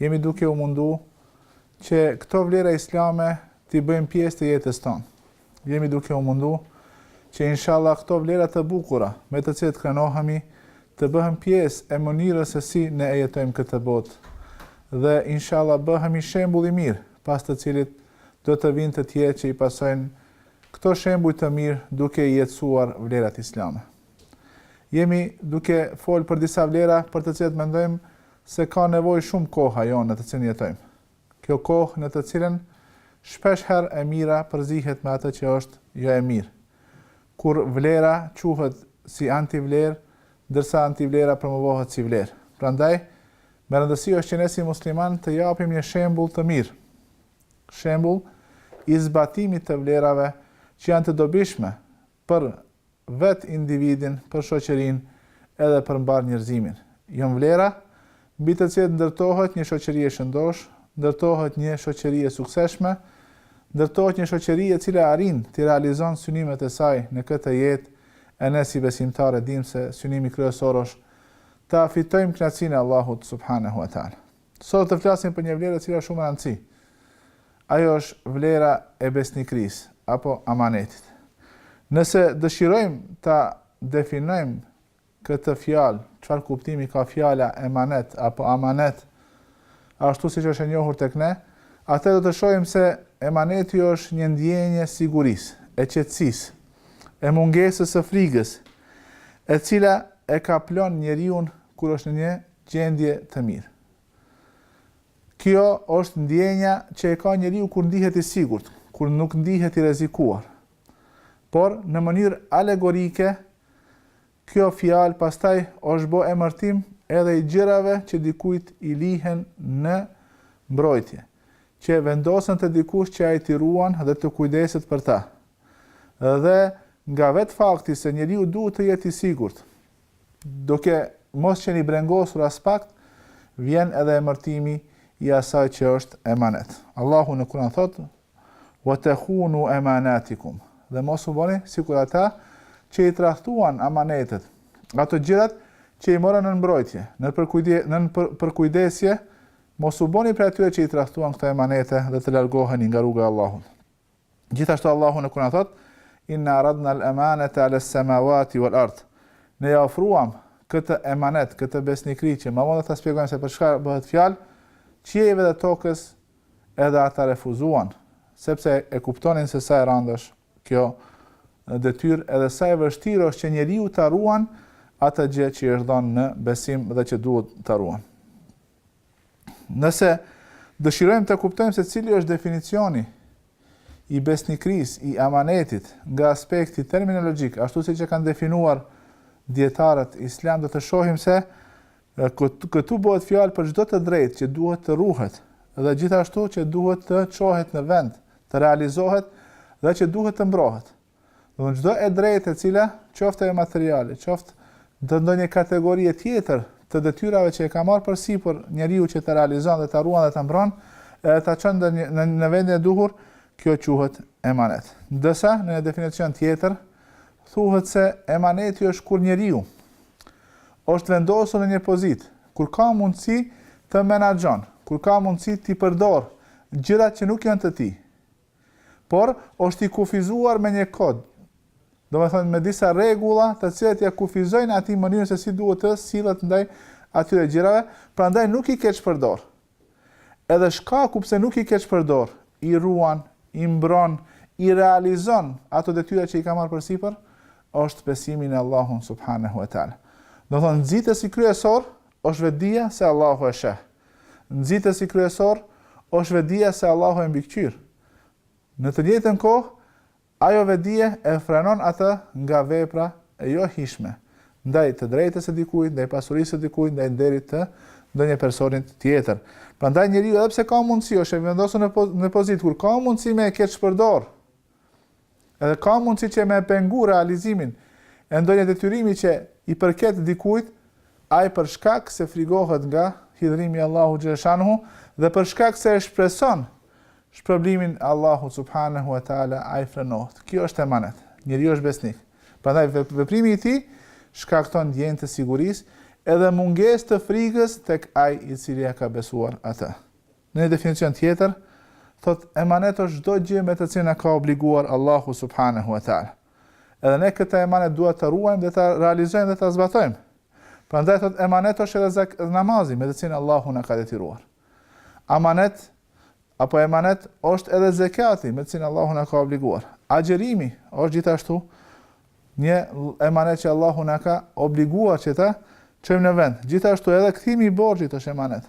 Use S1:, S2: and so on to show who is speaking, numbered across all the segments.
S1: Jemi duke u mundu që këto vlera islame t'i bëjmë pjesë të jetës tonë. Jemi duke u mundu që inshallah këto vlera të bukura me të cilat krenohemi të bëhen pjesë e mënyrës se si ne e jetojmë këtë botë dhe inshallah bëhemi shembull i mirë pas të cilit do të vinë të tjerë që i pasojnë këto shembuj të mirë duke i jetësuar vlerat islame. Jemi duke folë për disa vlera për të cilat mendojmë se ka nevojë shumë koha jonë në të cilën jetojmë. Kjo kohë në të cilën shpesh herë e mira përzihet me atë që është jo e mirë. Kur vlera quhet si antivlerë, ndërsa antivlera promovohet si vlerë. Prandaj, me rëndësi është që ne si musliman të japim një shembull të mirë. Shembull i zbatimit të vlerave që janë të dobishme Për vetë individin, për shoqërinë, edhe për mbarë njerëzimin. Jon vlera, mbi të cilat ndërtohet një shoqëri e shëndoshë, ndërtohet një shoqëri e suksesshme, ndërtohet një shoqëri e cila arrin t'i realizon synimet e saj në këtë jetë e ne si besimtarë e dimë se synimi kryesor është ta fitojmë kënaqësinë e Allahut subhanehu e teala. Sot do të flasim për një vlerë e cila shumë rëndësi. Ajo është vlera e besnikërisë apo amanetit. Nëse dëshirojmë ta definojmë këtë fjalë, çfarë kuptimi ka fjala emanet apo amanet, ashtu siç është e njohur tek ne, atëherë do të shohim se emaneti është një ndjenjë e sigurisë, e qetësisë, e mungesës së frigës, e cila e kaplon njeriun kur është në një gjendje të mirë. Kjo është ndjenja që e ka njeriu kur ndihet i sigurt, kur nuk ndihet i rrezikuar. Por, në mënyrë alegorike, kjo fjalë pastaj është bo emërtim edhe i gjërave që dikujt i lihen në mbrojtje, që vendosen te dikush që ai t'i ruan dhe të kujdeset për ta. Dhe nga vetë fakti se njeriu duhet të jetë i sigurt, Duke mos qenë i brengosur aspak, vjen edhe emërtimi i asaj që është emanet. Allahu në Kur'an thotë: "Wa takhunu amanatikum" dhe mos u boni sikur ata që i tradhtuan amanetet, ato gjërat që i morën nën mbrojtje, nën përkujdesje, mos u boni prej atyre që i tradhtuan këto emanete dhe të largoheni nga rruga e Allahut. Gjithashtu Allahu në Kur'an thotë: Inna aradna al-amanata 'ala as-samawati wal-ard. Ne ja ofruam këtë emanet, këtë besnikëri që më vonë do ta shpjegojmë se për çka bëhet fjalë, qiejve dhe tokës, edhe ata refuzuan, sepse e kuptonin se sa e rëndë është kjo detyrë edhe sa e vështirë është që njeriu ta ruan atë gjë që i është dhënë në besim dhe që duhet ta ruan. Nëse dëshirojmë të kuptojmë se cili është definicioni i besnikërisë, i amanetit, nga aspekti terminologjik, ashtu siç e kanë definuar dijetarët islam, do të shohim se këtu bëhet fjalë për çdo të drejtë që duhet të ruhet dhe gjithashtu që duhet të çohet në vend, të realizohet dhe që duhet të mbrohet. Do të çdo e drejtë e cila qoftë ajo materiale, qoftë të ndonjë kategori tjetër të detyrave që e ka marrë përsipër njeriu që ta realizon dhe ta ruan dhe ta mbron, edhe ta çon në, në, në vendin e duhur, kjo quhet emanet. Ndërsa në një definicion tjetër thuhet se emaneti është kur njeriu është vendosur në një pozitë, kur ka mundësi të menaxhon, kur ka mundësi t'i përdor gjërat që nuk janë të tij, Por, është i kufizuar me një kod, domethënë me disa rregulla, të cilat ia kufizojnë atij mënyrën se si duhet të sillet ndaj atyre gjërave, prandaj nuk i keqpërdor. Edhe shkaku pse nuk i keqpërdor, i ruan, i mbron, i realizon ato detyra që i ka marrë përsipër, është besimi në Allahun subhanehu e teala. Domethënë, nxitësi kryesor është vetëdija se Allahu e sheh. Nxitësi kryesor është vedia se Allahu e mbikëqyr. Në të njëjtën kohë, ajo vedie e frenon atë nga vepra e jo hijshme, ndaj të drejtës së dikujt, ndaj pasurisë së dikujt, ndaj nderit të ndonjë personi tjetër. Prandaj njeriu edhe pse ka mundësi, është i vendosur në në pozitë kur ka mundësi me e keqpërdorë, Edhe ka mundësi që me e pengu realizimin e ndonjë detyrimi që i përket dikujt, ai për shkak se frigohet nga hidhërimi i Allahut xheleshanuhu dhe për shkak se e shpreson shpërblimin e Allahut subhanehu ve teala ai frenohet. Kjo është emanet. Njeriu është besnik. Prandaj veprimi i tij shkakton ndjenjë të sigurisë edhe mungesë të frikës tek ai i cili ia ka besuar atë. Në një definicion tjetër, thotë, Emanet është çdo gjë me të cilën na ka obliguar Allahu subhanehu ve teala. Edhe ne këtë emanet duhet ta ruajmë dhe ta realizojmë dhe ta zbatojmë. Prandaj thotë, emanet është edhe namazi me të cilin Allahu na ka detyruar. Amanet apo emanet është edhe zekati me të cilin Allahu na ka obliguar. Agjërimi është gjithashtu Një emanet që Allahu na ka obliguar që ta çojmë në vend. Gjithashtu edhe kthimi i borxhit është emanet.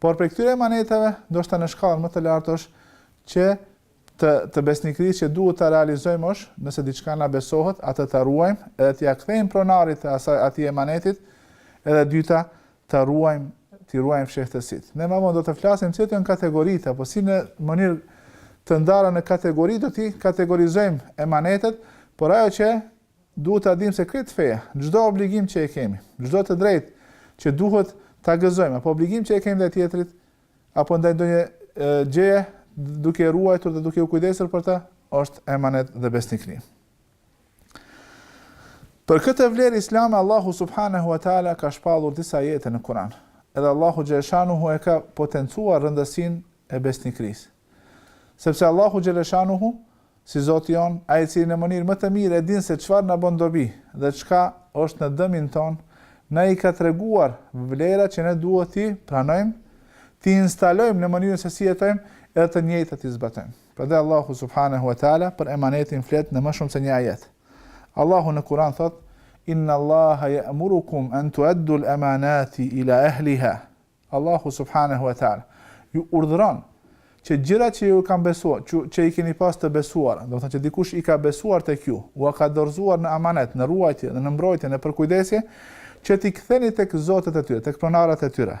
S1: Por prej këtyre emaneteve, ndoshta në shkallën më të lartë është që të të besnikërisë që duhet ta realizojmë është, nëse diçka na besohet, atë ta ruajmë edhe t'ia kthejmë pronarit të asaj atij emanetit. Edhe dyta, të ruajmë, t'i ruajmë fshehtësitë. Ne më vonë do të flasim se janë kategoritë, apo si në mënyrë të ndara në kategori do t'i kategorizojmë emanetet, por ajo që duhet ta dimë se këtë fe, çdo obligim që e kemi, çdo të drejtë që duhet ta gëzojmë, apo obligim që e kemi ndaj tjetrit, apo ndaj ndonjë gjëje duke ruajtur dhe duke u kujdesur për ta, është emanet dhe besnikëri. Për këtë vlerë islame Allahu subhanehu ve teala ka shpallur disa ajete në Kur'an. Edhe Allahu xheleshanuhu e ka potencuar rëndësinë e besnikërisë. Sepse Allahu xheleshanuhu, si Zoti jonë, ai i cili në mënyrë më të mirë e din se çfarë na bën dobi dhe çka është në dëmin tonë, na i ka treguar vlerat që ne duhet t'i pranojmë, t'i instalojmë në mënyrën se si jetojmë edhe të njëjtat t'i zbatojmë. Prandaj Allahu subhanehu ve teala për emanetin flet në më shumë se një ajet. Allahu në Kur'an thotë: Inna Allaha ya'murukum an tu'addu al-amanati ila ahliha. Allahu subhanehu ve teala ju urdhëron që gjërat që ju kanë besuar, që, që i keni pas të besuara, do të thotë që dikush i ka besuar tek ju, ua ka dorëzuar në amanet, në ruajtje dhe në mbrojtje, në përkujdesje, që t'i ktheni tek zotët e tyre, tek pronarët e tyre.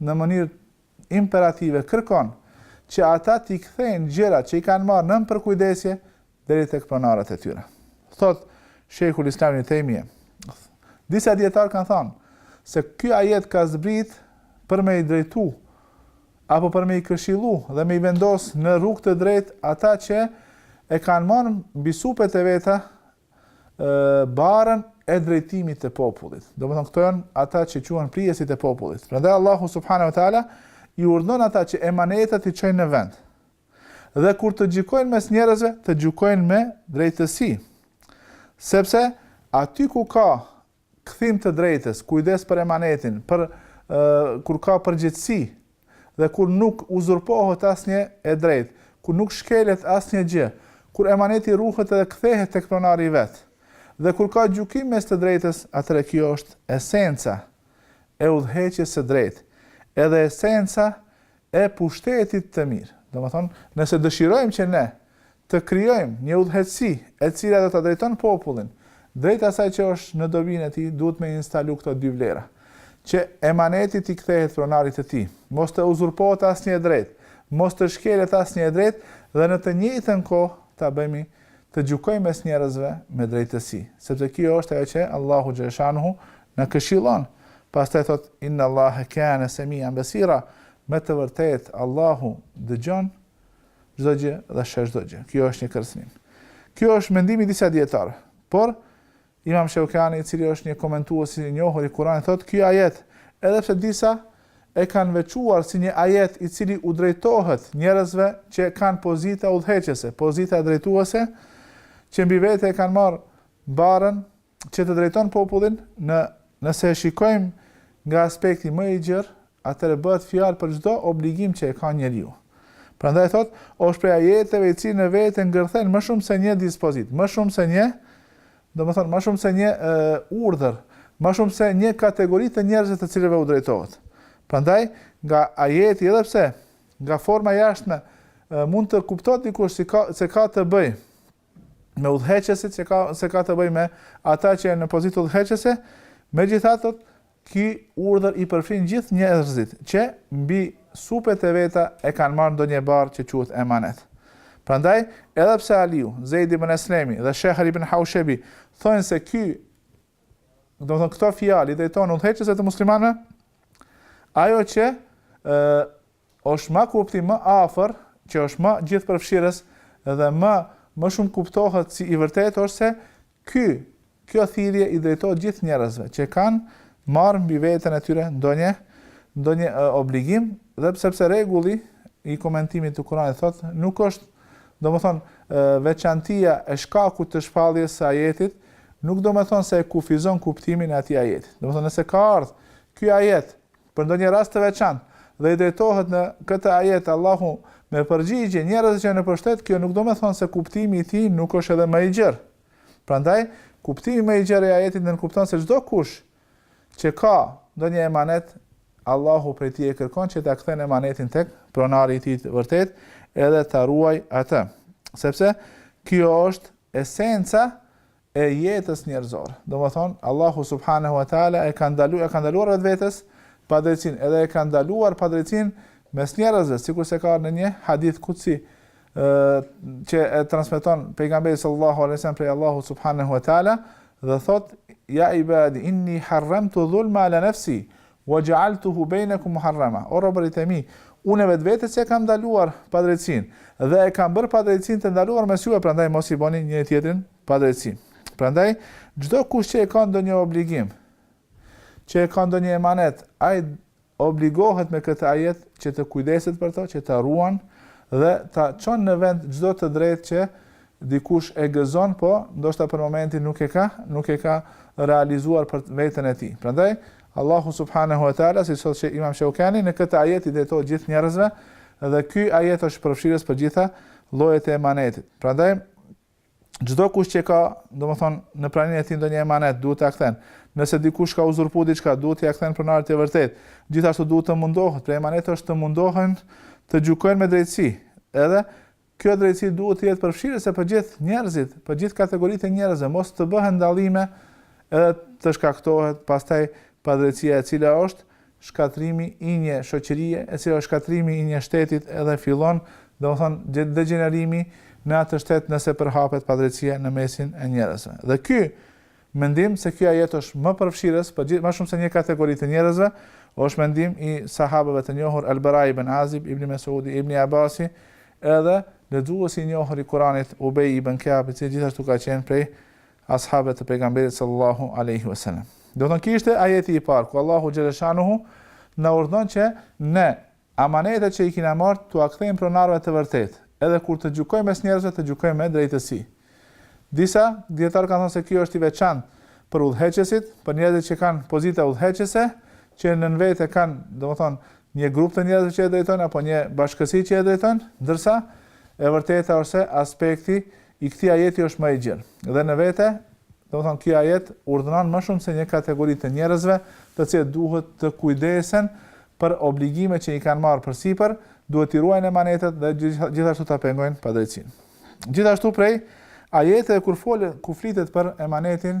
S1: në mënyrë imperative kërkon që ata t'i kthejnë gjërat që i kanë marrë nën përkujdesje deri tek pronarët e tyre. Thotë Shejhul Islam ibn Tejmije, disa dijetarë kanë thënë se ky ajet ka zbrit për me i drejtu apo për me i këshillu dhe me i vendos në rrugë të drejtë ata që e kanë marrë mbi supet e veta barrën e drejtimit të popullit. Domethënë këto janë ata që quhen prijësit e popullit. Prandaj Allahu subhanehu ve teala i urdhëron ata që emanetet t'i çojnë në vend. Dhe kur të gjykojnë mes njerëzve, të gjykojnë me drejtësi. Sepse aty ku ka kthim të drejtës, kujdes për emanetin, për kur ka përgjegjësi dhe kur nuk uzurpohet asnjë e drejtë, kur nuk shkelet asnjë gjë, kur emaneti ruhet edhe kthehet tek pronari i vet, dhe kur ka gjykim mes të drejtës, atëherë kjo është esenca e udhëheqjes së drejtë, edhe esenca e pushtetit të mirë. Domethënë, nëse dëshirojmë që ne të krijojmë një udhëheqësi e cila do ta drejton popullin drejt asaj që është në dobinë e tij, duhet me instalu këto dy vlera, Që emaneti t'i kthehet pronarit të tij, mos të uzurpohet asnjë e drejtë, mos të shkelet asnjë e drejtë dhe në të njëjtën kohë ta bëjmë të gjykojmë mes njerëzve me drejtësi, sepse kjo është ajo që Allahu xheleshanuhu Na këshillon, pastaj thotë, Inna Allahe kane semi'an besira, Me të vërtetë, Allahu dëgjon çdo gjë dhe sheh çdo gjë. Kjo është një kërcënim. Ky është mendimi i disa dijetarëve. Por Imam Shawkani, i cili është një komentues i njohur i Kuranit, thotë, ky ajet, edhe pse disa e kanë veçuar si një ajet i cili u drejtohet njerëzve që kanë pozita udhëheqëse, pozita drejtuese, që mbi vete e kanë marrë barrën që të drejton popullin, nëse e shikojmë nga aspekti më i gjerë, atëherë bëhet fjalë për çdo obligim që e ka njeriu. Prandaj thotë, është prej ajeteve i cili në vete ngërthen më shumë se një dispozitë, më shumë se një, domethënë më shumë se një e, urdhër, më shumë se një kategori të njerëzve të cilëve u drejtohet. Prandaj, nga ajeti edhe pse nga forma e jashtme mund të kuptojë dikush si ka, se ka të bëjë me udhëheqësit se ka, se ka të bëjë me ata që janë në pozitë udhëheqëse, megjithatë ky urdhër i përfshin gjithë njerëzit që mbi supet e veta e kanë marrë ndonjë barrë që quhet emanet. Prandaj, edhe pse Aliu, Zeid ibn Eslemi dhe Shehr ibn Haushebi thonë se ky, domethënë këto fjalë i drejtohen udhëheqësve të muslimanëve, ajo që ë Është më kuptim më afër që është më gjithëpërfshirës dhe më, më shumë kuptohet si i vërtetë është se ky kjo thirrje i drejtohet gjithë njerëzve që kanë marrë mbi veten e tyre ndonjë ndonjë obligim dhe sepse rregulli i komentimit të Kuranit thotë nuk është domethënë veçantia e shkakut të shpalljes së ajetit nuk domethënë se e kufizon kuptimin e atij ajeti. Domethënë nëse ka ardhur ky ajet Për ndonjë rast të veçantë, dhe i drejtohet në këtë ajet Allahu me përgjigje njerëzve që janë në pushtet, kjo nuk domethënë se kuptimi i tij nuk është edhe më i gjerë. Prandaj, kuptimi më i gjerë i ajetit nënkupton se çdokush që ka ndonjë emanet, Allahu prej tij e kërkon që ta kthen emanetin tek pronari i tij i vërtetë, edhe ta ruajë atë. Sepse kjo është esenca e jetës njerëzore. Domethënë, Allahu subhanehu ve teala e ka ndaluar, ia ka ndaluar vetvetes padrejtësinë, edhe e ka ndaluar padrejtësinë mes njerëzve, sikurse ka ardhur në një hadith kudsi, ë që e transmeton pejgamberi sallallahu alaihi wasallam prej Allahu subhanehu ve teala dhe thotë ja ibadi inni harramtu dhulma ala nafsi Wa ja'altuhu bejnekum muharrama, O robërit e mi, Unë vetvetes ia kam ndaluar padrejtësinë, dhe e kam bërë padrejtësinë të ndaluar mes juve, prandaj mos i bëni njëri-tjetrit padrejtësi. Prandaj, çdo kush që e ka ndonjë obligim, që e ka ndonjë emanet, ai obligohet me këtë ajet që të kujdeset për të, që ta ruan dhe ta çon në vend çdo të drejtë që dikush e gëzon, po ndoshta për momentin nuk e ka, nuk e ka realizuar për veten e tij. Prandaj, Allahu subhanehu ve teala, siç thotë Shejh Imam Shaukani, në këtë ajet i drejtohet gjithë njerëzve dhe ky ajet është përfshirës për të gjitha llojet e emanetit. Prandaj çdokush që ka, domethënë, në praninë e tij ndonjë emanet, duhet ta kthen. Nëse dikush ka uzurpuar diçka, duhet t'ia kthen pronarit të vërtetë. Gjithashtu duhet të mundohet, pra emaneti është të mundohen të gjykojnë me drejtësi, edhe Kjo drejtësi duhet të jetë përfshirëse për gjithë njerëzit, për gjithë kategoritë e njerëzve, mos të bëhen dallime edhe të shkaktohet pastaj padrejtësia e cila është shkatërrimi i një shoqërie, e cila është shkatërrimi i një shtetit edhe fillon, domethënë, degjenerimi në atë shtet nëse përhapet padrejtësia në mesin e njerëzve. Dhe ky Mendim se ky ajet është më përfshirës për gjithë më shumë se një kategori të njerëzve, është mendim i sahabëve të njohur Al-Bara ibn Azib, Ibn Mes'udi, Ibn Abasi, edhe lexuesi i njohur i Kuranit Ubay ibn Ka'b, i cili gjithashtu ka qenë prej ashabëve të pejgamberit sallallahu alaihi wasallam. Domethënë ky ishte ajeti i parë ku Allahu xhaleshanuhu na urdhnon që ne Amanetet që i kina marrë t'ua kthejmë pronarëve të vërtetë, edhe kur të gjykojmë mes njerëzve të gjykojmë me drejtësi. Disa dijetarë kanë thënë se kjo është i veçantë për udhëheqësit, për njerëzit që kanë pozita udhëheqëse, që nën vetë e kanë, domethënë, një grup të njerëzve që e drejton apo një bashkësi që e drejton, ndërsa e vërteta është se aspekti I këtij ajeti është më i gjerë. Dhe në vete, domethënë kjo ajet urdhnon më shumë se një kategori të njerëzve, të cilët duhet të kujdesen për obligime që i kanë marrë përsipër, duhet t'i ruajnë emanetet dhe gjithashtu ta pengojnë padrejtësinë. Gjithashtu prej ajeteve kur folet, ku flitet për emanetin,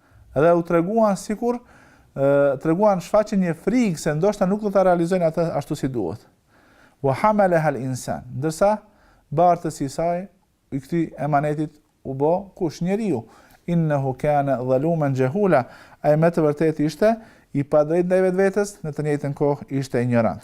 S1: Dhe u treguan sikur treguan shfaqën një frigë se ndoshta nuk do ta realizojnë atë ashtu si duhet. Wa hamalaha al-insan. Ndërsa bartësi i saj i këtij emanetit u bo kush njeriu. Innehu kana dhaluman xhehula. Ai me të vërtetë ishte i padrejtë ndaj vetvetes, në të njëjtën kohë ishte injorant.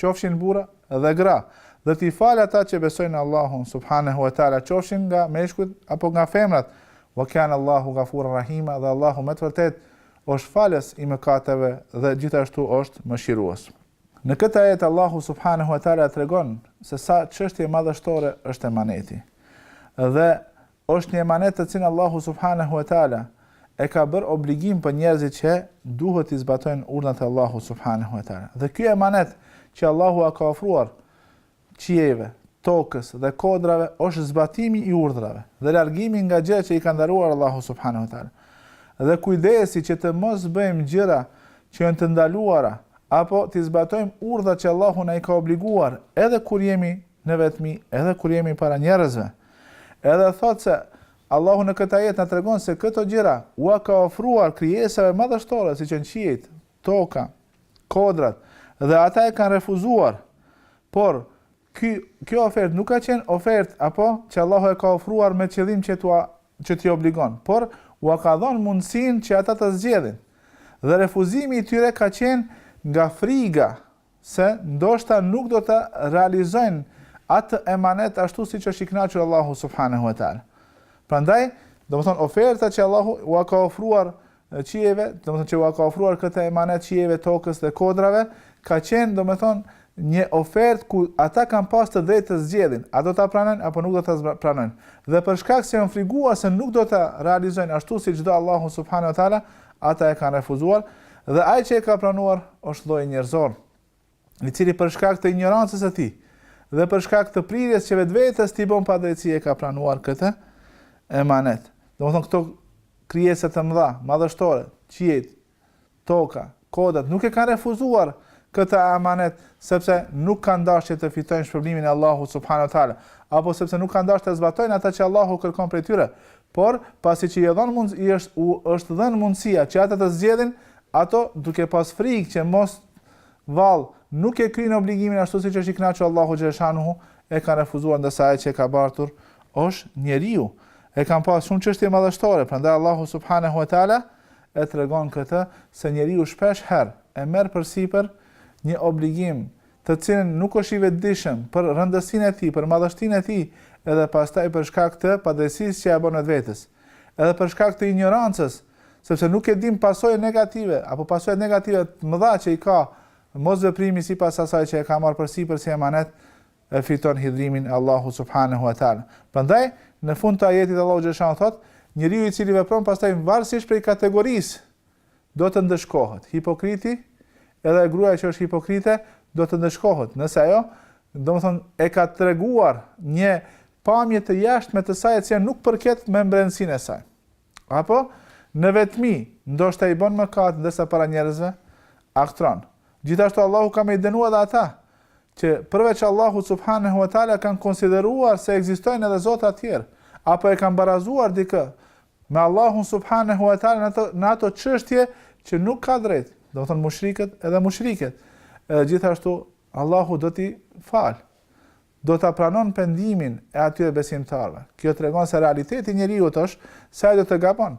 S1: qofshin burra dhe gra, dhe t'i falë ata që besojnë Allahun subhanehu ve teala qofshin nga meshkujt apo nga femrat, wa kana Allahu ghafuran rahima dhe Allahu me të vërtetë është falës i mëkateve dhe gjithashtu është mëshirues. Në këtë ajet Allahu subhanehu ve teala tregon se sa çështje madhështore është emaneti dhe Është një emanet të cilin Allahu subhanehu ve teala e ka bërë obligim për njerëzit që duhet të zbatojnë urdhrat e Allahut subhanehu ve teala. Dhe ky emanet që Allahu ua ka ofruar qiejve, tokës dhe kodrave është zbatimi i urdhrave dhe largimi nga gjërat që i ka ndaluar Allahu subhanehu ve teala. Dhe kujdesi që të mos bëjmë gjëra që janë të ndaluara apo t'i zbatojmë urdhrat që Allahu na i ka obliguar edhe kur jemi Në vetmi edhe kur jemi para njerëzve. Edhe thotë se Allahu në këtë ajet na tregon se këto gjëra ua ka ofruar krijesave madhështore siç janë qiejt, toka, kodrat dhe ata e kanë refuzuar. Por, ky, kjo ofertë nuk ka qenë ofertë apo që Allahu e ka ofruar me qëllim që t'ua që t'i obligon, por ua ka dhënë mundësinë që ata të zgjedhin. Dhe refuzimi i tyre ka qenë nga friga se ndoshta nuk do ta realizojnë atë emanet ashtu siç është i kënaqur Allahu subhanehu ve teala. Prandaj, domethënë oferta që Allahu ua ka ofruar qiejve, domethënë që ua ka ofruar këtë emanet qiejve, tokës dhe kodrave, ka qenë domethënë një ofertë ku ata kanë pas të drejtë të zgjedhin, a do ta pranojnë apo nuk do ta pranojnë. Dhe për shkak se janë friguar se nuk do ta realizojnë ashtu siç do Allahu subhanahu wa taala, Ata e kanë refuzuar dhe ai që e ka pranuar është lloji njerëzor, i cili për shkak të injorancës së tij dhe për shkak të prirjes që vetvetes t'i bën padrejtësi e ka pranuar këtë emanet. Domethënë këto krijesa të mëdha, madhështore, qiejt, toka, kodrat nuk e kanë refuzuar këtë emanet sepse nuk kanë dasht të fitojnë shpërblimin e Allahut subhanahu wa taala, apo sepse nuk kanë dasht të zbatojnë atë që Allahu kërkon prej tyre, Por, pasi që i është dhënë mundë, i është, u është dhënë mundësia që ata të zgjedhin, ato, duke pas frigë që mos, vallë, nuk e kryejnë obligimin ashtu siç është i kënaqur Allahu xhaleshanuhu, e kanë refuzuar ndërsa ai që e ka bartur është njeriu. E kanë pas shumë çështje madhështore, prandaj Allahu subhanehu ve teala e tregon këtë se njeriu shpesh herë e merr përsipër një obligim të cilin nuk është i vetëdijshëm për rëndësinë e tij, për madhështinë e tij, edhe pastaj për shkak të padrejtësisë që ja bën vetvetes, edhe për shkak të injorancës, sepse nuk e din pasojën negative apo pasojat negative të mëdha që i ka mosveprimi sipas asaj që e ka marrë përsipër si emanet e fiton hidhrimin e Allahut subhanehu wa taala. Prandaj në fund të ajetit Allahu xhaleshanuhu thotë, njeriu i cili vepron pastaj varësisht prej kategorisë do të ndëshkohet. Hipokriti, edhe e gruaja që është hipokrite, do të ndëshkohet, nëse ajo, domethënë, e ka treguar një pamje të jashtme të saj e cila nuk përket me brendësinë e saj. Apo në vetmi, ndoshta i bën mëkat ndërsa para njerëzve aktron. Gjithashtu Allahu ka me i dënuar edhe ata që përveç Allahut subhanahu wa taala kanë konsideruar se ekzistojnë edhe zota të tjerë, apo e kanë barazuar dikë me Allahun subhanehu ue teala në ato në ato çështje që nuk ka drejtë, domethënë mushrikët edhe mushriket. Edhe gjithashtu Allahu do t'i fal. Do ta pranon pendimin e atyre besimtarëve. Kjo tregon se realiteti i njeriut është se ai do të gabon.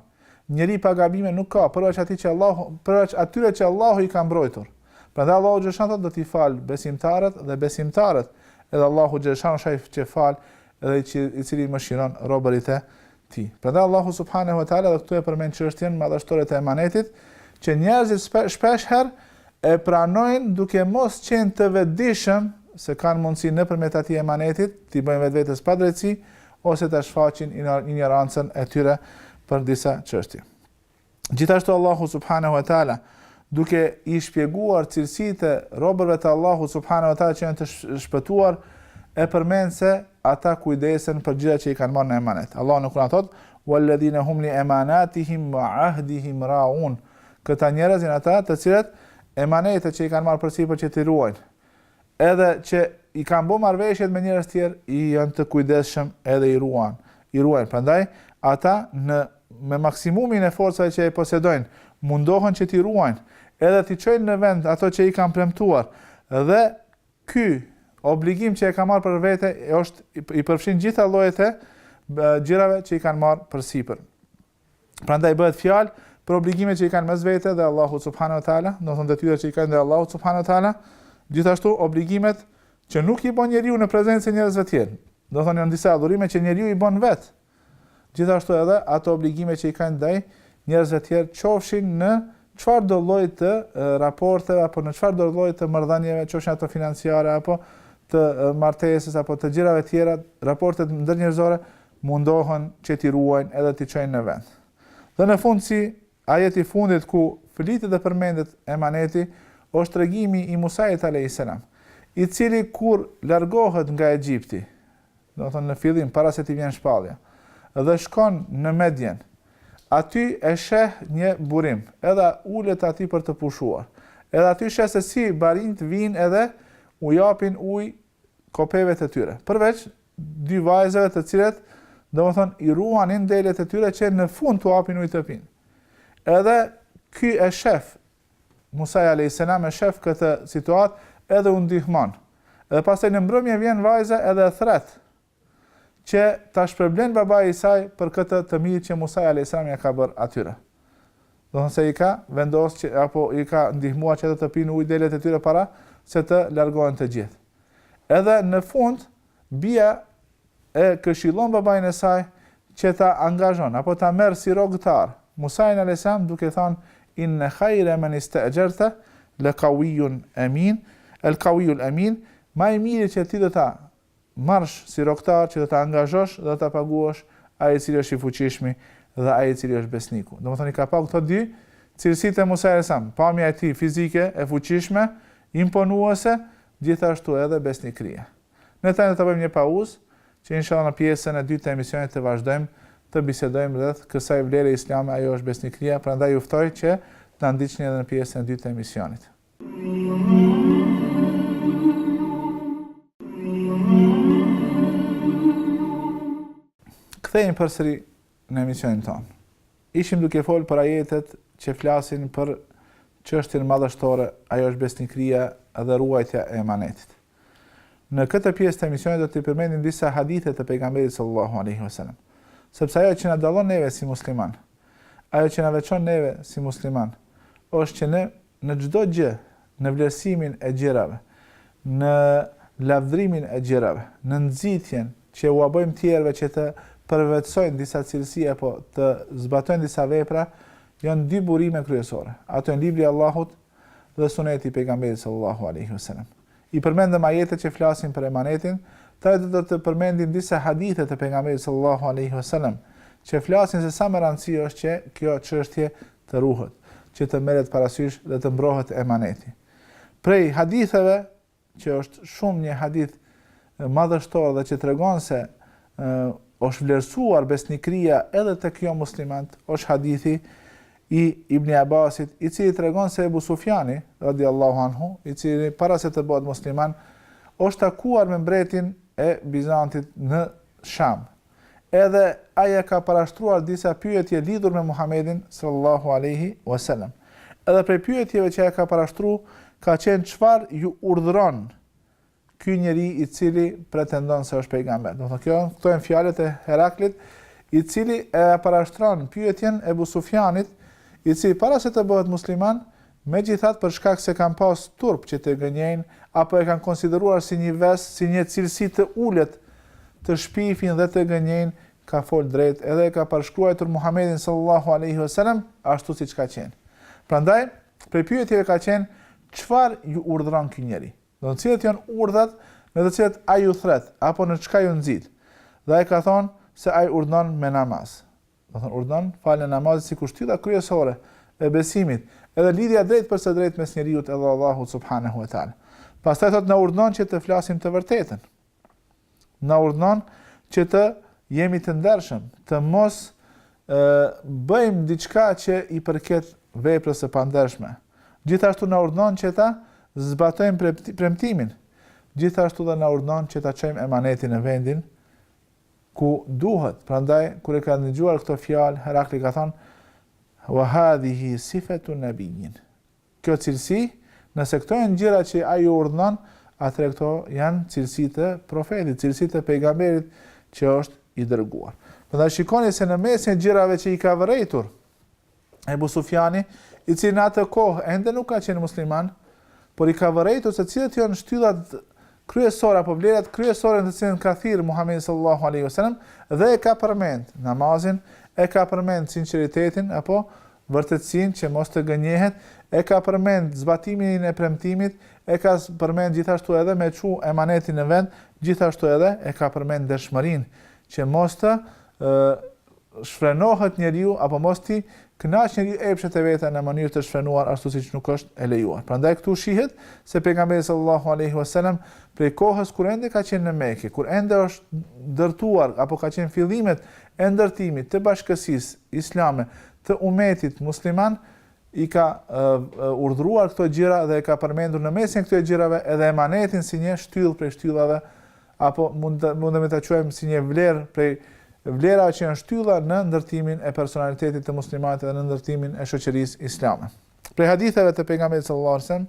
S1: Njeri pa gabime nuk ka, përveç atij që Allahu, përveç atyre që Allahu i ka mbrojtur. Prandaj Allahu xhashan thotë do t'i fal besimtarët dhe besimtaret. Edhe Allahu xhashan është ai që fal dhe i cili mëshiron robërit e Tij. Prandaj Allahu subhanehu ve teala edhe këtu e përmend çështjen madhështore të emanetit, që njerëzit shpesh herë e pranojnë duke mos qenë të vetëdijshëm se kanë mundësi nëpërmjet atij emanetit t'i bëjnë vetvetes padrejtësi ose ta shfaqin injorancën e tyre për disa çështje. Gjithashtu Allahu subhanahu wa taala duke i shpjeguar cilësitë e robërve të Allahut subhanahu wa taala që janë të shpëtuar e përmend se ata kujdesen për gjërat që i kanë marrë në emanet. Allahu në Kur'an thotë: "Walladhina hum li amanatihim wa ahdihim ra'un." Këta njerëz janë ata të cilët emanetet që i kanë marrë përsipër që t'i ruajnë, edhe që i kanë bo marrëveshjet me njerëz tjerë, i janë të kujdesshëm edhe i ruan, i ruajnë. Prandaj, ata në, me maksimumin e forcave që e posedojnë, mundohen që t'i ruajnë, edhe t'i çojnë në vend ato që i kanë premtuar, dhe ky obligim që e ka marrë për vete, është, i përfshin gjitha llojet e gjërave që i kanë marrë përsipër. Prandaj bëhet fjalë për obligimet që i kanë mes vetes dhe Allahut subhanahu wa taala, domethënë detyrat që i kanë ndaj Allahut subhanahu wa taala, gjithashtu obligimet që nuk i bën njeriu në prezencën e njerëzve të tjerë. Domethënë janë disa adhurime që njeriu i bën vetë. Gjithashtu edhe ato obligime që i kanë ndaj njerëzve të tjerë, qofshin në çfarëdo lloj të raporteve apo në çfarëdo lloj të marrëdhënieve, qofshin ato financiare apo të martesës apo të gjërave të tjera, raportet ndërnjerëzore, mundohen që t'i ruajnë edhe t'i çojnë në vend. Dhe në fund si ajet i fundit ku flitet dhe përmendet emaneti, është tregimi i Musait alejhi selam, i cili kur largohet nga Egjipti, domethënë në fillim para se t'i vjen shpallja, dhe shkon në Medjen, aty e sheh një burim, edhe ulet aty për të pushuar. Edhe aty sheh se si barinjtë vijnë edhe u japin ujë kopeve të tyre. Përveç dy vajzave të cilat, domethënë i ruanin delet e tyre që në fund t'u apin ujë të pinë. Edhe ky e shef Musai alayhis salam e shef këtë situatë edhe u ndihmon. Dhe pastaj në mbrëmje vjen vajza edhe e thret që ta shpërblejë babai i saj për këtë të mirë që Musai alejhis salam ua ka bërë atyre. Do të thonë se i ka vendosur që apo i ka ndihmuar që ata të pinë ujë delet e tyre para se të largohen të gjithë. Edhe në fund bija e këshillon babain e saj që ta angazhon apo ta merr si rrogëtar Musain alejhis salam duke thënë inna khayra man ista'jarta al-qawiyyun amin al-qawiyyul amin, më i miri që ti do ta Marrsh si rrogtar që do ta angazhosh dhe do ta paguash ai i cili është i fuqishmi dhe ai i cili është besniku. Domethënë i ka pa këto dy cilësi te Musa alejhi selam, pamja e tij fizike e fuqishme, imponuese, gjithashtu edhe besnikëria. Ne tani do të bëjmë një pauzë, që inshallah në pjesën e dytë të emisionit të vazhdojmë të bisedojmë rreth kësaj vlere islame, ajo është besnikëria, prandaj ju ftoj që të na ndiqni edhe në pjesën e dytë të emisionit. Kthehemi përsëri në emisionin tonë. Ishim duke folë për ajetet që flasin për çështjen madhështore, ajo është besnikëria dhe ruajtja e emanetit. Në këtë pjesë të emisionit do të përmendim disa hadithe të pejgamberit sallallahu alaihi wasallam. Sepse ajo që na dallon neve si musliman, ajo që na veçon neve si musliman, është që ne Në çdo gjë, në vlerësimin e gjërave, në lavdërimin e gjërave, në nxitjen që ua bëjmë tjerëve që të përvetësojnë disa cilësi apo të zbatojnë disa vepra, janë dy burime kryesore. Ato janë Libri i Allahut dhe Suneti i Pejgamberit sallallahu alejhi ve selem. I përmendëm ajetet që flasin për emanetin, tani do të të përmendim disa hadithe të Pejgamberit sallallahu alejhi ve selem që flasin se sa me rëndësi është që kjo çështje të ruhet, që të merret parasysh dhe të mbrohet emaneti. Prej haditheve, që është shumë një hadith madhështor dhe që tregon se është vlerësuar besnikëria edhe tek jo muslimanët, është hadithi i Ibni Abbasit, i cili tregon se Ebu Sufjani, radiallahu anhu, i cili para se të bëhet musliman, është takuar me mbretin e Bizantit në Sham, Edhe ai ia ka parashtruar disa pyetje lidhur me Muhamedin, sallallahu alejhi ue selem. Edhe prej pyetjeve që ia ka parashtru, ka qenë çfarë ju urdhëron ky njeri i cili pretendon se është pejgamber. Domethënë kjo, këto janë fjalët e Heraklit, i cili e parashtron pyetjen Ebu Sufjanit, i cili para se të bëhet musliman, Megjithatë për shkak se kanë pas turp që të gënjejnë apo e kanë konsideruar si një ves, si një cilësi të ulët të shpifin dhe të gënjejnë, ka folë drejtë edhe e ka përshkruajtur Muhamedin sallallâhu alejhi ve selem ashtu siç ka qenë. Prandaj, prej pyetjeve ka qenë, Çfarë ju urdhëron ky njeri? Do të thotë cilat janë urdhrat me të cilat ai ju thret apo në çka ju nxit? Dhe ai ka thonë se ai urdhënon me namaz. Do të thonë urdhënon faljen e namazit si kushtylla kryesore e besimit, edhe lidhja drejtpërsëdrejt mes njeriut edhe Allahut subhanehu e teala. Pastaj thotë na urdhënon që të flasim të vërtetën. Na urdhënon që të jemi të ndershëm, të mos bëjmë diçka që i përket veprës së pandershme. Gjithashtu na urdhënon që ta zbatojmë premtimin. Gjithashtu dhe na urdhënon që ta çojmë emanetin në vendin ku duhet, prandaj kur e ka ndëgjuar këto fjalë, Herakli ka thënë, Wa hadhihi sifatu nabiyyin. Kjo cilësi, nëse këto janë gjëra që ai ju urdhënon, atëherë këto janë cilësi të profetit, cilësi të pejgamberit që është i dërguar. Prandaj shikoni se në mesin e gjërave që i ka vërejtur, Ebu Sufjani, i cili në atë kohë ende nuk ka qenë musliman, por i ka vërejtur se cilat janë shtyllat kryesore apo vlerat kryesore në të cilën ka thirrë Muhamedi sallallahu alaihi wasallam dhe e ka përmend namazin, e ka përmend sinqeritetin apo vërtetësinë që mos të gënjehet, e ka përmend zbatimin e premtimit, e ka përmend gjithashtu edhe me çu emanetin në vend, gjithashtu edhe e ka përmend ndershmërinë që mos të shfrenohet njeriu apo mos t'i kënaq njeriu epshet e veta në mënyrë të shfrenuar ashtu siç nuk është e lejuar prandaj këtu shihet se pejgamberi sallallahu alejhi wasallam prej kohës kur ende ka qenë në Mekë kur ende është ndërtuar apo ka qenë fillimet e ndërtimit të bashkësisë islame të umetit musliman i ka urdhëruar këto gjëra dhe e ka përmendur në mesin e këtyre gjërave edhe emanetin si një shtyllë prej shtyllave apo mund mundemi ta quajmë si një vlerë prej vlerave që janë shtylla në ndërtimin e personalitetit të muslimanit dhe në ndërtimin e shoqërisë islame. Prej haditheve të pejgamberit sallallahu alajhi wasallam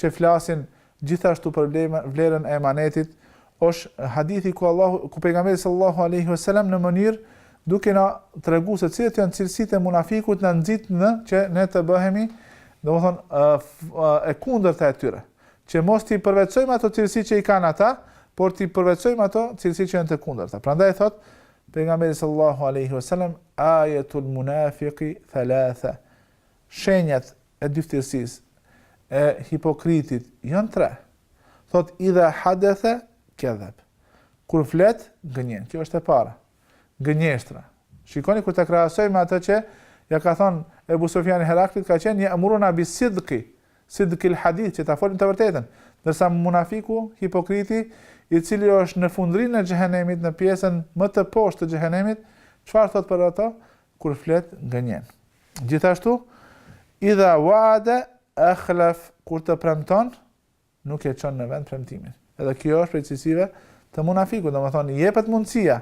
S1: që flasin gjithashtu për vlerën e emanetit, është hadithi ku Allahu ku pejgamberi sallallahu alajhi wasallam në mënyrë duke na treguar se cilat janë cilësitë e munafikut na nxit në që ne të bëhemi, domethënë e kundërta e tyre. Që mos t'i përvetësojmë ato cilësi që i kanë ata, por t'i përvetësojmë ato cilësi që janë të kundërta. Prandaj thot pejgamberi sallallahu alaihi wasallam ayatul munafiqi thalatha. Shenjat e dyfytyrësisë e hipokritit janë tre. Thot idha hadatha kadhab. Kur flet gënjen. Kjo është e para. gënjeshtra. Shikoni kur ta krahasoj me atë që ja ka thënë Ebu Sufjani Heraklit ka qenë ya'muruna bi sidqi, sidqi al-hadith, që ta flasim të vërtetën, ndërsa munafiku, hipokriti, i cili është në fundrinë e xhehenemit, në pjesën më të poshtë të xhehenemit, çfarë thotë për ato? Kur flet, gënjen. Gjithashtu, idha wa'ada akhlaf, kur të premton, nuk e çon në vend premtimin. Edhe kjo është prej cilësive të munafikut, domethënë i jepet mundësia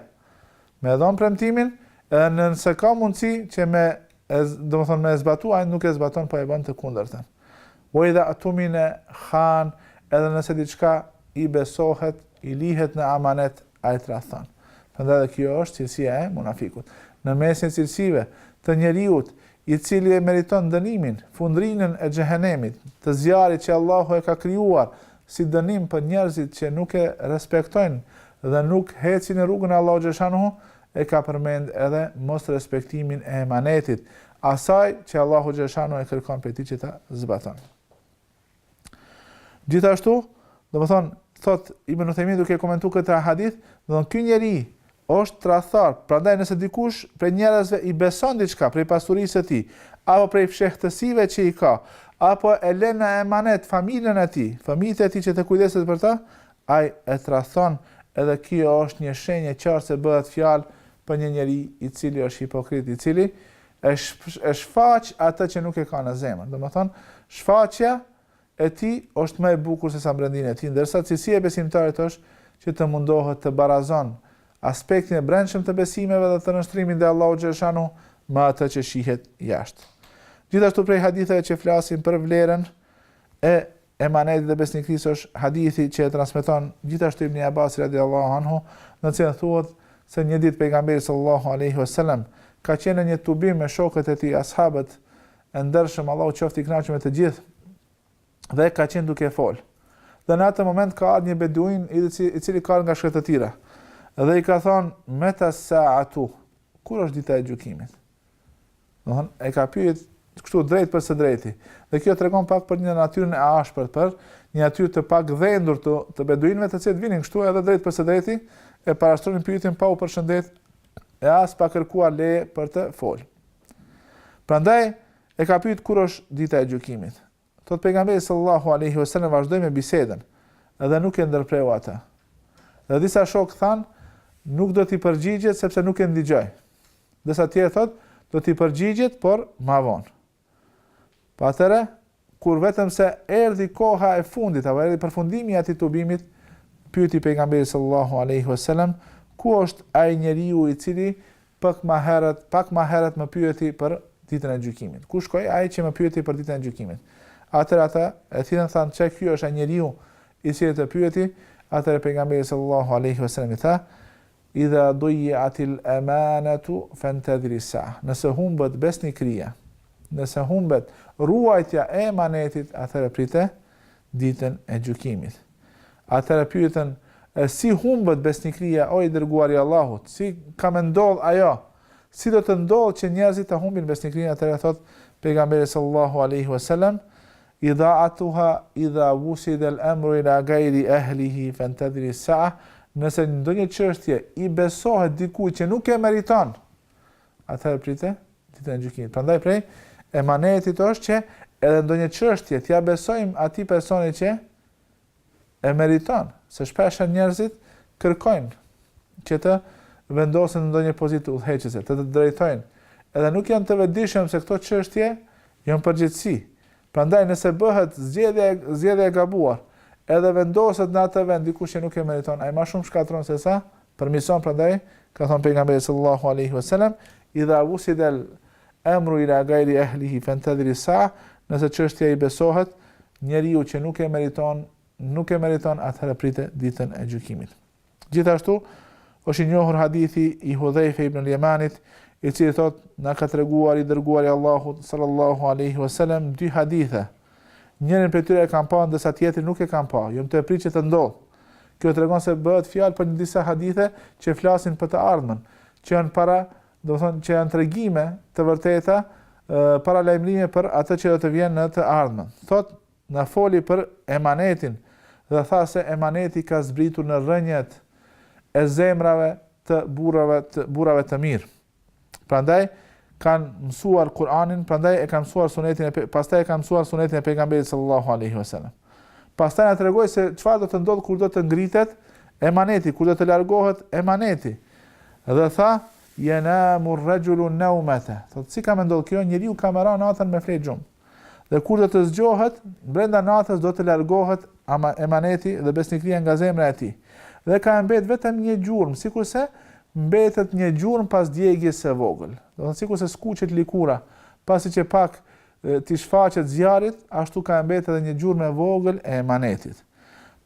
S1: me e dhon premtimin, edhe nëse ka mundësi që me domethënë me e zbatu, ai nuk e zbaton po e bën të kundërtën. Wa idha u'tumina khan, edhe nëse diçka i besohet, i lihet në amanet, Ai e tradhton. Prandaj dhe kjo është cilësia e munafikut. Në mesin e cilësive të njeriut, i cili e meriton dënimin, fundrinën e xhehenemit, të zjarrit që Allahu e ka krijuar si dënim për njerëzit që nuk e respektojnë dhe nuk ecin në rrugën e Allahu xhaleshanuhu, e ka përmend edhe mosrespektimin e emanetit, asaj që Allahu xhaleshanuhu e kërkon prej tij që ta zbaton. Gjithashtu, domethonë, thot, Ibn Uthejmini duke komentu këtë hadith, domethonë ky njeri është tradhtar, prandaj nëse dikush prej njerëzve i beson diçka prej pasurisë së tij, apo prej fshehtësive që i ka, apo e lë në emanet familjen e tij, fëmijët e tij që të kujdeset për ta, ai e tradhton, edhe kjo është një shenjë e qartë se bëhet fjalë për një njeri i cili është hipokrit, i cili E shfaq atë që nuk e ka në zemër. Domethënë, shfaqja e tij është më e bukur se sa brendia e tij, ndërsa cilësia e besimtarit është që të mundohet të barazon aspektin e brendshëm të besimeve dhe të nënshtrimit ndaj Allahut xhashanu me atë që shihet jashtë. Gjithashtu prej haditheve që flasin për vlerën e Emanetit dhe besnikërisë është hadithi që e transmeton gjithashtu Ibni Abasi radijallahu anhu, në të cilin thuhet se një ditë Pejgamberi sallallahu alejhi ue selem ka qenë në një tubim me shokët e tij ashabët e ndershëm Allahu qoftë i kënaqur me të gjithë dhe ka qenë duke fol. Dhe në atë moment ka ardhur një beduin i cili, i cili ka nga shkretëtira dhe i ka thonë meta sa'atu kur është dita e gjykimit. Domthon e ka pyet kështu drejt për së drejti. Dhe kjo tregon pak për një natyrën e ashpër, për një natyrë të pagdhendur të, të beduinëve të cilët vinin kështu edhe drejt për së drejti e parashtronin pyetjen pa u përshëndet e as pa kërkuar leje për të fol. Prandaj e ka pyet kur është dita e gjykimit. Thotë Pejgamberi sallallahu alejhi ve selem vazhdoi me bisedën dhe nuk e ndërpreu atë. Dhe disa shokë thanë, Nuk do t'i përgjigjet sepse nuk e ndëgjoi. Ndërsa të tjerë thotë, Do t'i përgjigjet, por ma vonë. Po atëherë, kur vetëm se erdhi koha e fundit apo erdhi përfundimi i atij tubimit, pyeti Pejgamberi sallallahu alejhi ve selem, Ku është ai njeriu i cili Pak ma herët, pak ma herët më pyeti për Ditën e Gjykimit. Ku shkoi ai që më pyeti për Ditën e Gjykimit? Atëherë ata e thirrën dhe thanë, Qe ky është ai njeriu, i cili të pyeti? Atëherë Pejgamberi sallallahu alejhi ve selem i tha, Idha duyyi'atil amanatu fantadhiri s-sa'ah, Nëse humbet besnikëria, nëse humbet ruajtja e emanetit, atëherë prite Ditën e Gjykimit. Atëherë pyetën, E si humbet besnikëria, o i Dërguari i Allahut? Si ka me ndodhë ajo? Si do të ndodhë që njerëzit ta humbin besnikërinë? Atëherë thotë Pejgamberi sallallahu alejhi ve selem, Idha'atuha idha wusida al-amru ila ghayri ahlihi fantadhiri as-sa'ah, nëse ndonjë çështje i besohet dikujt që nuk e meriton, atëherë prite Ditën e Gjykimit. Prandaj prej emanetit është që edhe ndonjë çështje t'ia besojmë atij personi që e meriton, se shpesh herë njerëzit kërkojnë që të vendosen në ndonjë pozitë udhëheqëse, të të drejtojnë, edhe nuk janë të vetëdijshëm se këto çështje janë përgjegjësi. Prandaj nëse bëhet zgjedhja e zgjedhja e gabuar, edhe vendoset në atë vend dikush që nuk e meriton, ai më shumë shkatërron se sa përmirëson, prandaj ka thënë pejgamberi sallallahu alaihi wasallam, "Idha wusida al-amru ila ghayri ahlihi fantadhiri sa", nëse çështja i besohet Njeriu që nuk e meriton, nuk e meriton atëherë prite ditën e gjykimit. Gjithashtu është i njohur hadithi i Hudhaife ibn al-Yamanit, i cili thotë na ka treguar i dërguari i Allahut sallallahu alaihi wasallam dy hadithe. Njërin prej tyre e kam pa, ndërsa tjetrin nuk e kam pa. Jom tu prit që të ndodh. Kjo tregon se bëhet fjalë për një disa hadithe që flasin për të ardhmen, që janë para do të thotë që janë tregime të vërteta paralajmërime për atë që do të vjen në të ardhmen. Thot, na foli për emanetin dhe tha se emaneti ka zbritur në rrënjët e zemrave të burrave, të burrave të mirë. Prandaj kanë mësuar Kur'anin, prandaj e kanë mësuar sunetin e, pastaj e kanë mësuar sunetin e pejgamberit sallallahu aleyhi vësallam. Pastaj na tregoi se çfarë do të ndodhë kur do të ngritet emaneti, kur do të largohet emaneti. Emaneti. Dhe tha, Yenamu ar-rajulu nawmata. Thotë, si ka me ndodhë kjo, njeriu ka me ra natën me fjetë gjumë. Dhe kur do të zgjohet, brenda natës do të largohet emaneti dhe besnikëria nga zemra e tij. Dhe ka me mbetë vetëm një gjurmë, sikurse mbetet një gjurmë pas djegies së vogël. Do të thotë sikurse skuqet lëkura, pasi që pak dhe t'i shfaqet zjarrit, ashtu ka mbetë edhe një gjurmë e vogël e emanetit.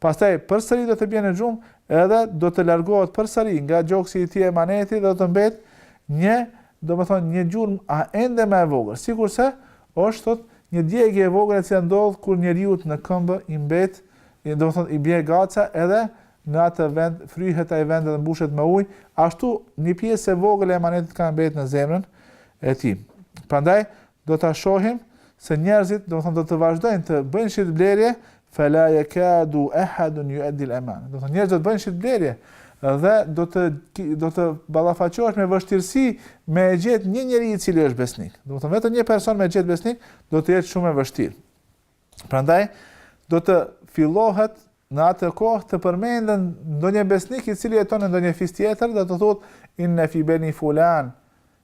S1: Pastaj përsëri do të bie në gjumë edhe do të largohet përsëri nga gjoksi i tij emaneti dhe do të mbetë një, domethënë një gjurmë a ende më e vogël, sikurse është thot një djegje e vogël e cila ndodh kur njeriut në këmbë i mbet, domethënë i bie gaca edhe në atë vend fryhet ai vend dhe mbushet me ujë, ashtu një pjesë e vogël e emanetit ka mbetë në zemrën e tij. Prandaj Do ta shohim se njerëzit, domethënë do të vazhdojnë të bëjnë shitblerje, fala yakadu ahadun yu'addi al-amana. Domethënë njerëzit do të bëjnë shitblerje dhe do të do të ballafaqohesh me vështirësi me e gjet një njeri i cili është besnik. Domethënë vetëm një person me gjet besnik do të jetë shumë e vështirë. Prandaj do të fillohet në atë kohë të përmendet ndonjë besnik i cili jeton në ndonjë fis tjetër dhe të thuhet inna fi bani fulan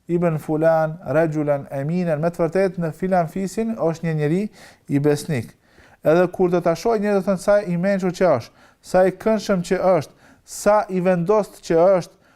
S1: ibn fulan rajulan amina me të vërtetë në filan fisin është një njeri i besnik. Edhe kur do ta shohë njëri do të thotë sa i mençur që është, sa i këndshëm që është, sa i vendost që është,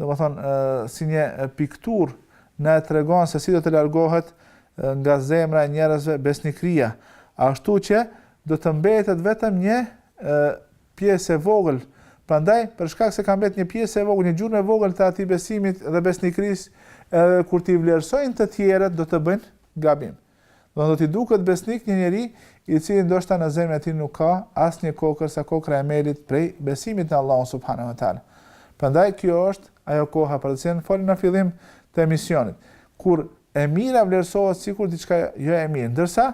S1: Domethënë, si një pikturë na e tregon se si do të largohet nga zemra e njerëzve besnikëria, ashtu që do të mbetet vetëm një pjesë e vogël. Prandaj, për shkak se ka mbet një pjesë e vogël, një gjurmë e vogël të atij besimit dhe besnikërisë, edhe kur t'i vlerësojnë të tjerët do të bëjnë gabim. Dhe do t'i duket besnik një njeri, i cili ndoshta në zemrën e tij nuk ka asnjë kokërr sa kokrra e melit prej besimit në Allahun subhanehu ve teala. Prandaj kjo është ajo koha për të cilën folëm në fillim të emisionit, kur e mira vlerësohet sikur diçka jo e mirë, ndërsa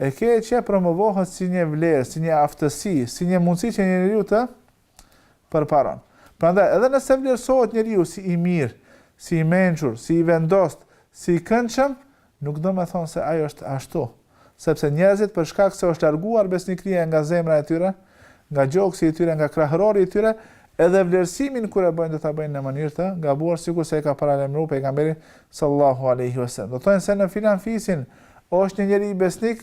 S1: e keqja promovohet si një vlerë, si një aftësi, si një mundësi që njeriu të përparon. Prandaj, edhe nëse vlerësohet njeriu si i mirë, si i mençur, si i vendost, si i këndshëm, nuk do me thonë se ai është ashtu. Sepse njerëzit për shkak se është larguar besnikëria nga zemra e tyre, nga gjoksi i tyre, nga krahërori i tyre, edhe vlerësimin kur e bëjnë do ta bëjnë në mënyrë të gabuar sikurse e ka paralajmëruar pejgamberi sallallahu alejhi wasallam. Do thonë se në filan fisin është një njeri besnik,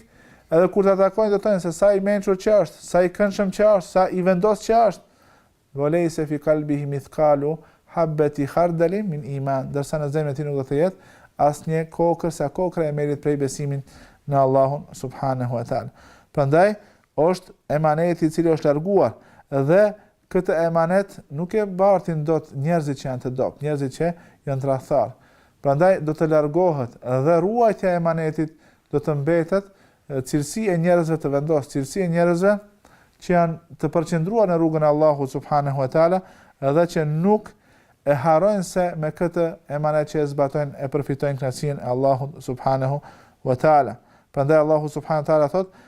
S1: Edhe kur ta takojnë do të thonë se sa i mençur që është, sa i këndshëm që është, sa i vendost që është. Wa leysa fi kalbihi mithqalu habbati khardalin min iman, ndërsa në zemrën e tij nuk do të jetë asnjë kokërr sa kokrra e melit prej besimit në Allahun subhanehu wa taala. Prandaj është emaneti i cili është larguar dhe Këtë emanet nuk e bartin dot njerëzit që janë të dobët, njerëzit që janë tradhtarë. Prandaj do të largohet dhe ruajtja e emanetit do të mbetet cilësi e njerëzve të vendosur, cilësi e njerëzve që janë të përqendruar në rrugën e Allahut subhanehu ue teala dhe që nuk e harrojnë se me këtë emanet që e zbatojnë e përfitojnë kënaqësinë e Allahut subhanehu ue teala. Prandaj Allahu subhanehu ue teala thotë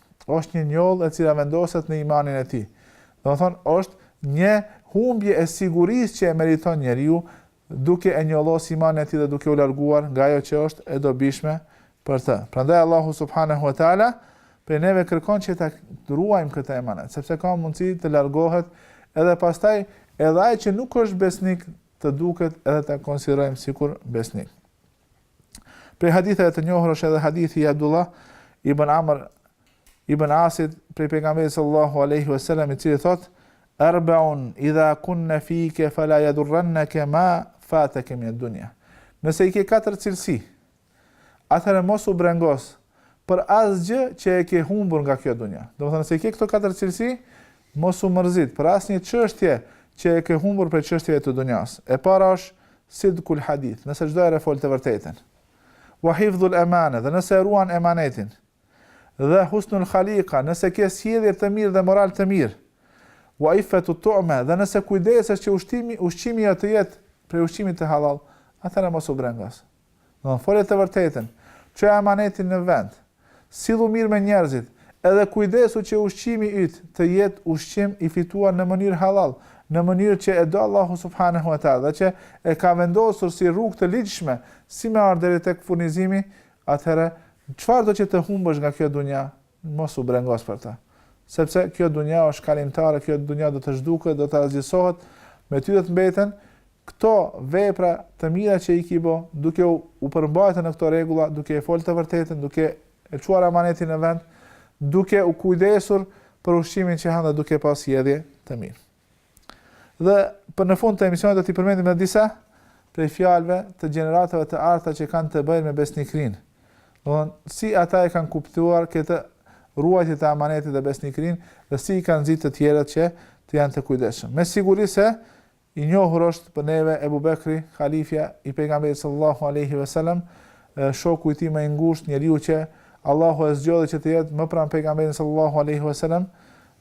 S1: është një njollë e cila vendoset në imanin e tij. Domethënë është një humbje e sigurisë që e meriton njeriu duke e njollos imanin e tij dhe duke u larguar nga ajo që është e dobishme për të. Prandaj Allahu subhanahu wa taala prej neve kërkon që ta ruajmë këtë emanet, sepse ka mundësi të largohet edhe pastaj edhe ai që nuk është besnik të duket edhe ta konsiderojmë sikur besnik. Prej haditheve të njohura është edhe hadithi i Abdullah ibn Amr ibn Asit prej pejgamberit sallallahu alaihi wasallam i cili thotë Arba'un idha kunna fika fala yadurrannaka ma fataka min ad-dunya. Nëse i ke katër cilësi, atëherë mos u brengos për asgjë që e ke humbur nga kjo dunja. Domethënë se i ke këto katër cilësi, Mos u mërzit për asnjë çështje që e ke humbur prej çështjeve të dunjasë. E para është Sidkul hadith, nëse çdo herë fol të vërtetën. Wa hifdhul amane, dhe nëse e ruan emanetin. Dhe husnul khalika, nëse ke sjellje të mirë dhe moral të mirë. Wa iffetut tu'me, dhe nëse kujdesesh që ushtimi, ushqimi jot të jetë prej ushqimit hallall, atëherë mos u brengos. Domethënë fole të vërtetën, çoje emanetin në vend, sillu mirë me njerëzit, edhe kujdesu që ushqimi yt të jetë ushqim i fituar në mënyrë hallall, në mënyrë që e do Allahu subhanehu ue teala dhe që e ka vendosur si rrugë të ligjshme si me ardhë deri tek furnizimi, atëherë çfarëdo që të humbësh nga kjo dunja, Mos u brengos për të. Sepse kjo dunja është kalimtare, kjo dunja do të zhduket, do të asgjësohet, me ty do të mbeten këto vepra të mira që i ke bë, duke u, u përmbajtur në këto rregulla, duke e folë të vërtetën, duke e çuar amanetin në vend, duke u kujdesur për ushqimin që han dhe duke pas sjellje të mirë. Dhe për në fund të emisionit do t'i përmendim edhe disa prej fjalëve të gjeneratave të arta që kanë të bëjnë me besnikërinë. Domthon, si ata e kanë kuptuar këtë ruajtje të amanetit dhe besnikërinë dhe si i kanë nxitë të tjerët që të jenë të kujdesshëm. Me siguri se i njohur është për neve Ebu Bekri, halifja i pejgamberit sallallahu alaihi wasallam, shoku i tij më i ngushtë, njeriu që Allahu e zgjodhi që të jetë më pranë pejgamberit sallallahu alaihi wasallam,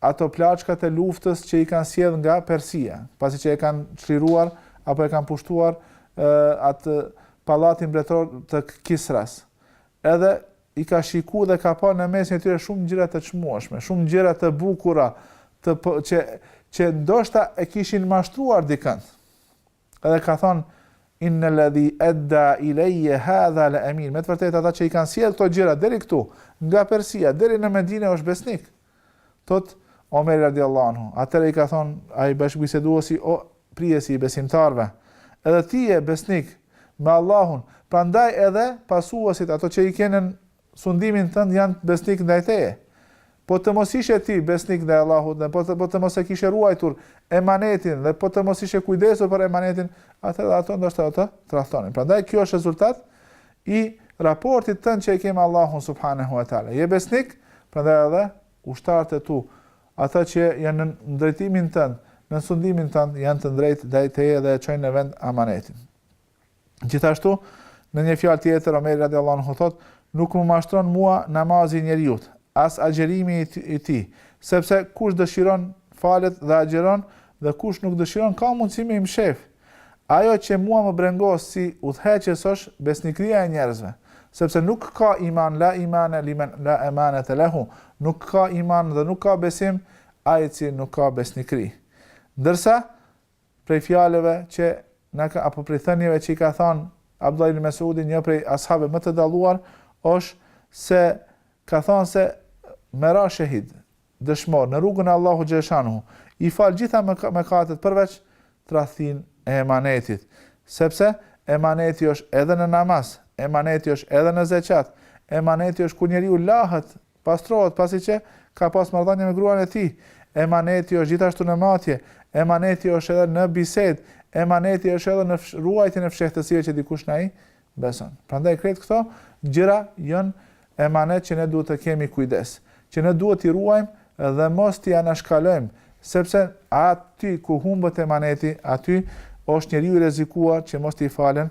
S1: ato plaçkat e luftës që i kanë sjell nga Persia, pasi që e kanë çliruar apo e kanë pushtuar atë pallatin mbretëror të Kisras. Edhe i ka shiku dhe ka pa në mesin e tyre shumë gjëra të çmueshme, shumë gjëra të bukura, të që ndoshta e kishin mashtruar dikënd. Edhe ka thonë, Inna ladhi adda ilayya hadha la emin, me të vërtetë ata që i kanë sjell këto gjëra deri këtu, nga Persia deri në Medinë është besnik. Thotë Omeri radiallahu anhu, atëherë i ka thon ai bashkëbiseduesi, o prijesi i besimtarëve, edhe ti je besnik me Allahun, prandaj edhe pasuesit ato që i ke nën sundimin tënd janë besnik ndaj teje. Po të mos ishe ti besnik ndaj Allahut dhe po të, po të mos e kishe ruajtur emanetin dhe po të mos ishe kujdesur për emanetin, atëherë ato ndoshta do të tradhtonin. Prandaj kjo është rezultat i raportit tënd që e ke me Allahun subhanehu ve teala. Je besnik, prandaj edhe ushtarët e tu, ata që janë në drejtimin tënd, në sundimin tënd, janë të drejtë ndaj teje dhe e çojnë në vend emanetin. Gjithashtu, në një fjalë tjetër Omeri radiallahu anhu thotë, nuk më mashtron mua namazi i njeriut, as agjërimi i tij, sepse kush dëshiron falet dhe agjëron dhe kush nuk dëshiron ka mundësi me i mshef. Ajo që mua më brengos si udhëheqës është besnikria e njerëzve, sepse nuk ka iman la imane limen la emanete lehu, nuk ka iman dhe nuk ka besim ai i cili nuk ka besnikri. Ndërsa prej fjalëve që na ka apo prej thënieve që i ka thënë Abdullah ibn Mes'udi, një prej ashabëve më të dalluar, është se ka thënë se me ra shehid, dëshmor në rrugën e Allahut xhele shanuhu, i fal gjitha mëkatet përveç tradhtinë e emanetit, sepse emaneti është edhe në namaz, emaneti është edhe në zeqat, emaneti është kur njeriu lahet pastrohet, pasi që ka pas marrëdhënie me gruan e tij. Emaneti është gjithashtu në matje. Emaneti është edhe në bisedë. Emaneti është edhe në ruajtjen e fshehtësive që dikush na i beson. Prandaj krejt këto gjëra janë emanet që ne duhet të kemi kujdes, që ne duhet t'i ruajmë dhe mos t'i anashkalojmë, sepse aty ku humbët emaneti, aty është njeriu i rrezikuar që mos t'i falen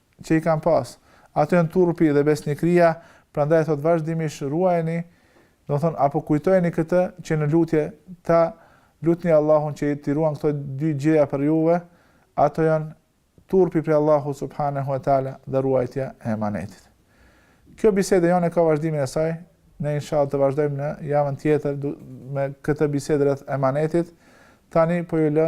S1: që i kanë pas. Ato janë turpi dhe besnikria, prandaj thotë vazhdimisht ruajeni, do të thotë apo kujtojeni këtë që në lutje ta lutni Allahun që t'i ruan këto dy gjëra për juve, ato janë turpi prej Allahut subhanehu ve teala dhe ruajtja e emanetit. Kjo bisedë jonë e ka vazhdimin e saj, ne inshallah të vazhdojmë në javën tjetër me këtë bisedë rreth emanetit. Tani po ju lë